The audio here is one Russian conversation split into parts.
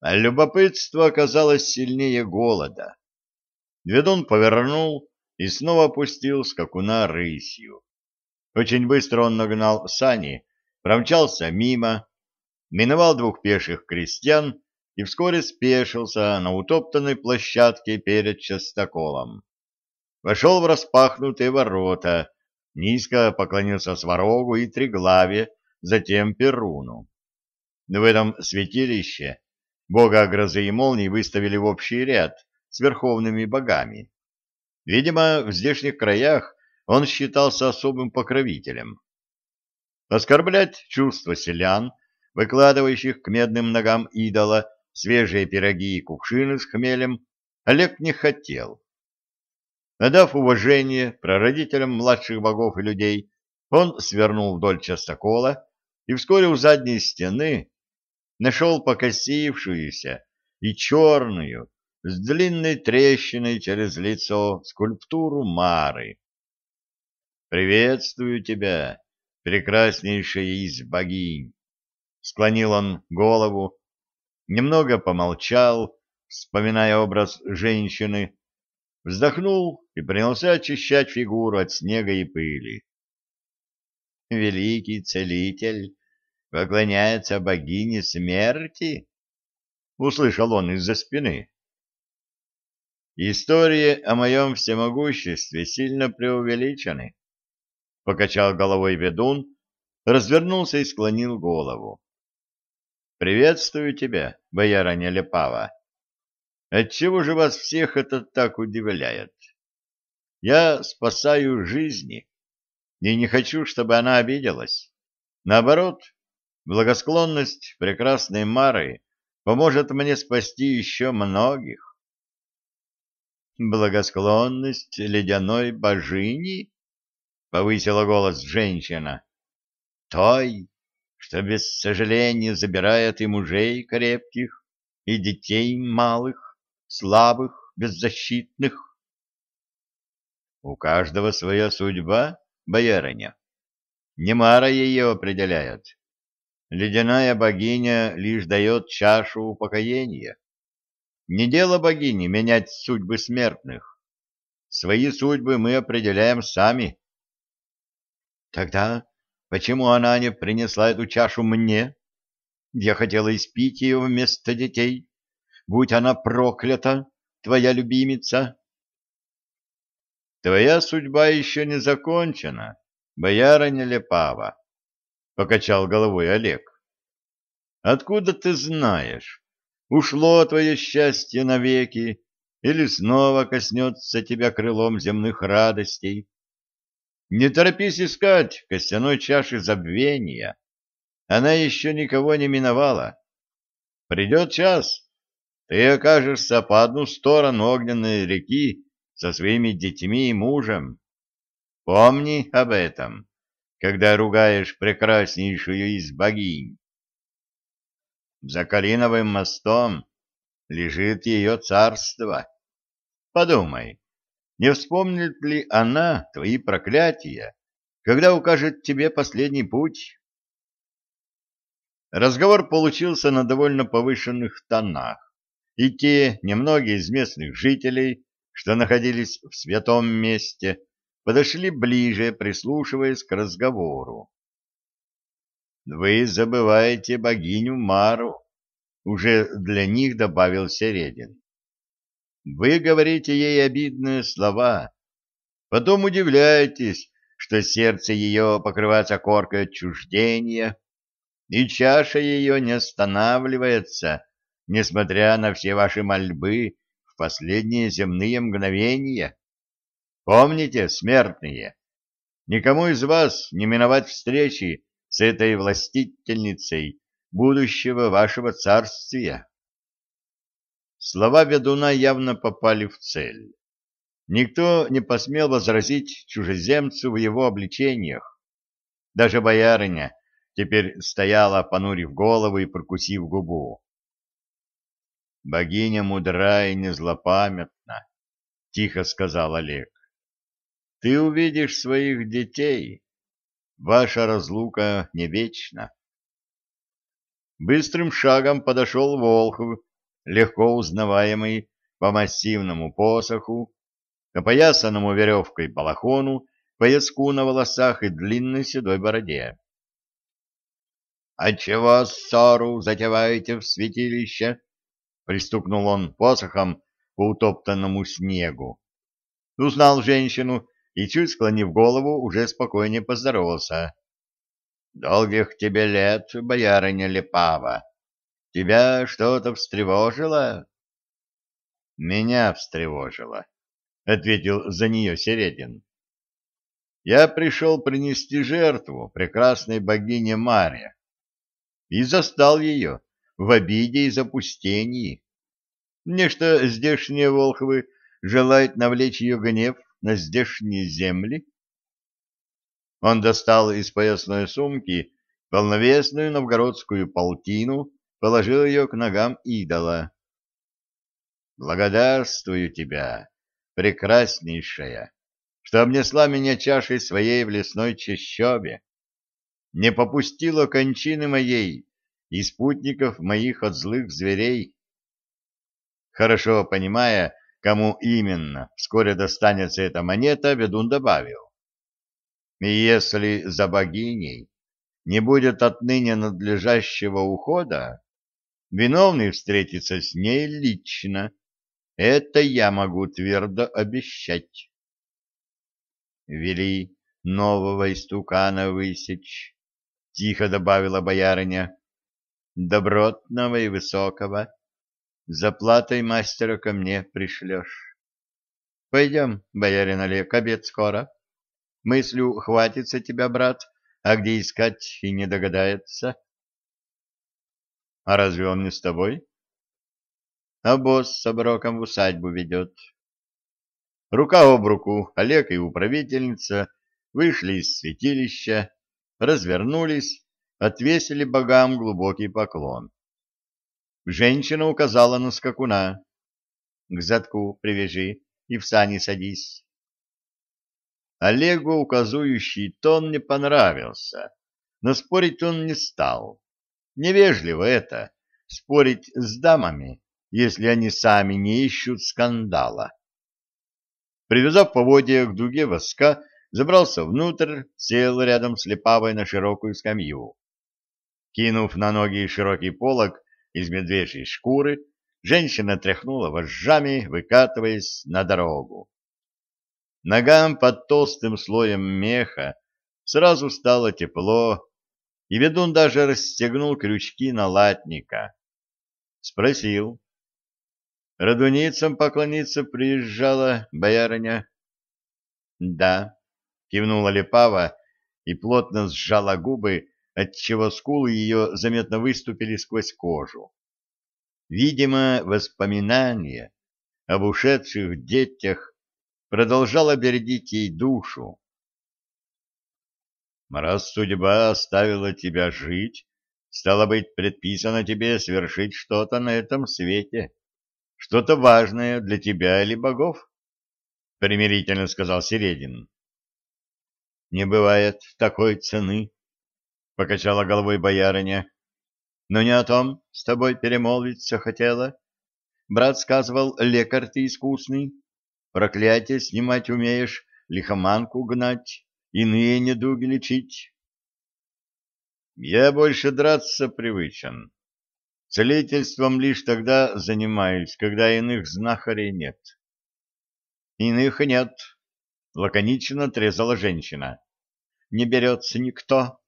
А любопытство оказалось сильнее голода. Ведун повернул и снова опустил скакуна рысью. Очень быстро он нагнал сани, промчался мимо, миновал двух пеших крестьян и вскоре спешился на утоптанной площадке перед частоколом. Вошел в распахнутые ворота, низко поклонился сварогу и триглаве, затем Перуну. В этом святилище бога грозы и молний выставили в общий ряд с верховными богами. Видимо, в здешних краях он считался особым покровителем. Оскорблять чувства селян, выкладывающих к медным ногам идола свежие пироги и кувшины с хмелем, Олег не хотел. Надав уважение прародителям младших богов и людей, он свернул вдоль частокола и вскоре у задней стены нашел покосившуюся и черную, с длинной трещиной через лицо, скульптуру Мары. «Приветствую тебя, прекраснейшая из богинь!» Склонил он голову, немного помолчал, вспоминая образ женщины, вздохнул и принялся очищать фигуру от снега и пыли. «Великий целитель поклоняется богине смерти?» — услышал он из-за спины. «Истории о моем всемогуществе сильно преувеличены», — покачал головой ведун, развернулся и склонил голову. «Приветствую тебя, бояра Нелепава. Отчего же вас всех это так удивляет? Я спасаю жизни и не хочу, чтобы она обиделась. Наоборот, Благосклонность прекрасной Мары поможет мне спасти еще многих. Благосклонность ледяной божини? Повысила голос женщина. Той, что без сожаления забирает и мужей крепких, и детей малых, слабых, беззащитных. У каждого своя судьба, боярыня. Не Мара ее определяет, Ледяная богиня лишь дает чашу упокоения. Не дело богини менять судьбы смертных. Свои судьбы мы определяем сами. Тогда почему она не принесла эту чашу мне? Я хотела испить ее вместо детей. Будь она проклята, твоя любимица. Твоя судьба еще не закончена, боярыня Лепава покачал головой Олег. Откуда ты знаешь, ушло твое счастье навеки или снова коснется тебя крылом земных радостей? Не торопись искать костяной чаши забвения. Она еще никого не миновала. Придет час, ты окажешься по одну сторону огненной реки со своими детьми и мужем. Помни об этом когда ругаешь прекраснейшую из богинь. За Калиновым мостом лежит ее царство. Подумай, не вспомнит ли она твои проклятия, когда укажет тебе последний путь? Разговор получился на довольно повышенных тонах, и те немногие из местных жителей, что находились в святом месте, подошли ближе, прислушиваясь к разговору. «Вы забываете богиню Мару», — уже для них добавил Середин. «Вы говорите ей обидные слова, потом удивляетесь, что сердце ее покрывается коркой отчуждения, и чаша ее не останавливается, несмотря на все ваши мольбы в последние земные мгновения. Помните, смертные, никому из вас не миновать встречи с этой властительницей будущего вашего царствия. Слова ведуна явно попали в цель. Никто не посмел возразить чужеземцу в его обличениях. Даже боярыня теперь стояла, понурив голову и прокусив губу. «Богиня мудра и незлопамятна», — тихо сказал Олег ты увидишь своих детей. Ваша разлука не вечна. Быстрым шагом подошел Волхов легко узнаваемый по массивному посоху, опоясанному веревкой балахону, пояску на волосах и длинной седой бороде. — А чего ссору затеваете в святилище? — пристукнул он посохом по утоптанному снегу. Узнал женщину и, чуть склонив голову, уже спокойнее поздоровался. — Долгих тебе лет, боярыня Лепава. Тебя что-то встревожило? — Меня встревожило, — ответил за нее Середин. Я пришел принести жертву прекрасной богине Маре и застал ее в обиде и запустении. Нечто здешние волхвы желают навлечь ее гнев на здешние земли. Он достал из поясной сумки полновесную новгородскую полтину, положил ее к ногам идола. «Благодарствую тебя, прекраснейшая, что обнесла меня чашей своей в лесной чащобе, не попустила кончины моей и спутников моих от злых зверей, Хорошо понимая, кому именно вскоре достанется эта монета, ведун добавил. И если за богиней не будет отныне надлежащего ухода, виновный встретится с ней лично. Это я могу твердо обещать. Вели нового истукана высечь, — тихо добавила боярыня, — добротного и высокого, Заплатой мастера ко мне пришлешь. Пойдем, боярин Олег, обед скоро. Мыслю, хватится тебя, брат, а где искать и не догадается. А разве он не с тобой? А босс с оброком в усадьбу ведет. Рука об руку Олег и управительница вышли из святилища, развернулись, отвесили богам глубокий поклон. Женщина указала на скакуна. К задку привяжи и в сани садись. Олегу указующий тон не понравился, но спорить он не стал. Невежливо это — спорить с дамами, если они сами не ищут скандала. Привязав поводья к дуге воска, забрался внутрь, сел рядом с Лепавой на широкую скамью. Кинув на ноги широкий полог, из медвежьей шкуры, женщина тряхнула вожжами, выкатываясь на дорогу. Ногам под толстым слоем меха сразу стало тепло, и ведун даже расстегнул крючки на латника. Спросил. — Радуницам поклониться приезжала боярыня? — Да, — кивнула Лепава и плотно сжала губы, отчего скулы ее заметно выступили сквозь кожу. Видимо, воспоминание об ушедших детях продолжало бередить ей душу. «Раз судьба оставила тебя жить, стало быть, предписано тебе совершить что-то на этом свете, что-то важное для тебя или богов», — примирительно сказал Середин. «Не бывает такой цены», покачала головой боярыня. Но не о том с тобой перемолвиться хотела. Брат сказывал, лекарь ты искусный, проклятие снимать умеешь, лихоманку гнать, иные недуги лечить. Я больше драться привычен. Целительством лишь тогда занимаюсь, когда иных знахарей нет. Иных нет, лаконично отрезала женщина. Не берется никто, —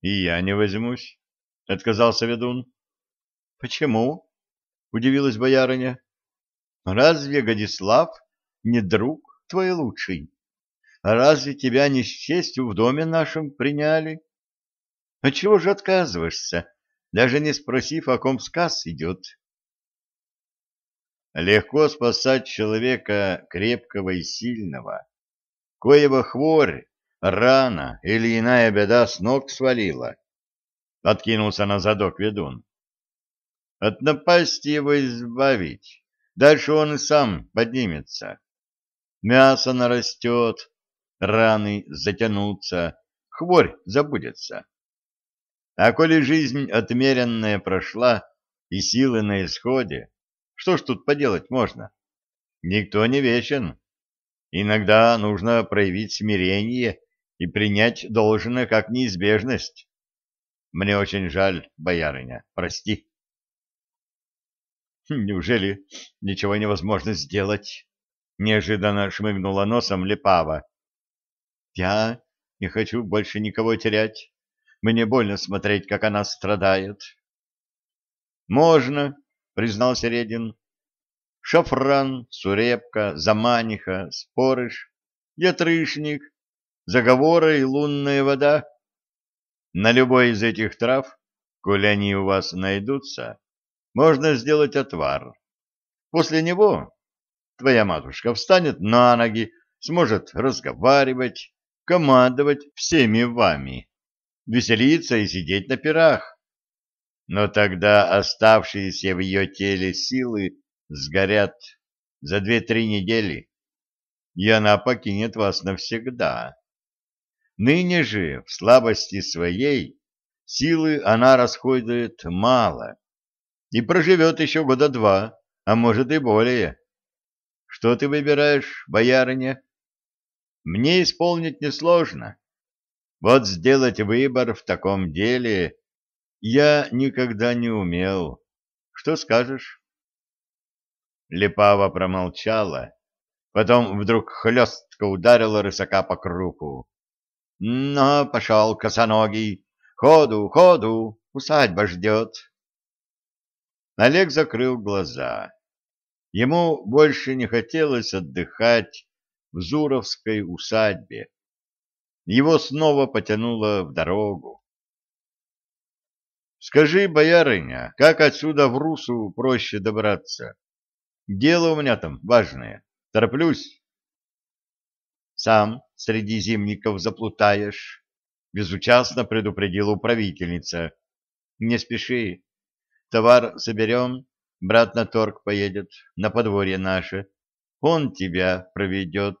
И я не возьмусь, — отказался ведун. — Почему? — удивилась боярыня. — Разве Годислав не друг твой лучший? Разве тебя не с честью в доме нашем приняли? А чего же отказываешься, даже не спросив, о ком сказ идет? Легко спасать человека крепкого и сильного, коего хворь рана или иная беда с ног свалила. Откинулся на задок ведун. От напасти его избавить. Дальше он и сам поднимется. Мясо нарастет, раны затянутся, хворь забудется. А коли жизнь отмеренная прошла, и силы на исходе. Что ж тут поделать можно? Никто не вечен. Иногда нужно проявить смирение и принять должное как неизбежность. Мне очень жаль, боярыня, прости. Неужели ничего невозможно сделать? Неожиданно шмыгнула носом Лепава. Я не хочу больше никого терять. Мне больно смотреть, как она страдает. Можно, признал Середин. Шафран, Сурепка, Заманиха, Спорыш, Ятрышник, Заговоры и лунная вода. На любой из этих трав, коли они у вас найдутся, можно сделать отвар. После него твоя матушка встанет на ноги, сможет разговаривать, командовать всеми вами, веселиться и сидеть на пирах. Но тогда оставшиеся в ее теле силы сгорят за две-три недели, и она покинет вас навсегда. Ныне же, в слабости своей, силы она расходует мало и проживет еще года два, а может и более. Что ты выбираешь, боярыня? Мне исполнить несложно. Вот сделать выбор в таком деле я никогда не умел. Что скажешь? Лепава промолчала, потом вдруг хлестко ударила рысака по крупу. — Ну, пошел, косоногий, ходу, ходу, усадьба ждет. Олег закрыл глаза. Ему больше не хотелось отдыхать в Зуровской усадьбе. Его снова потянуло в дорогу. — Скажи, боярыня, как отсюда в Русу проще добраться? Дело у меня там важное. Тороплюсь. Сам среди зимников заплутаешь, — безучастно предупредила управительница. Не спеши. Товар соберем, брат на торг поедет, на подворье наше. Он тебя проведет.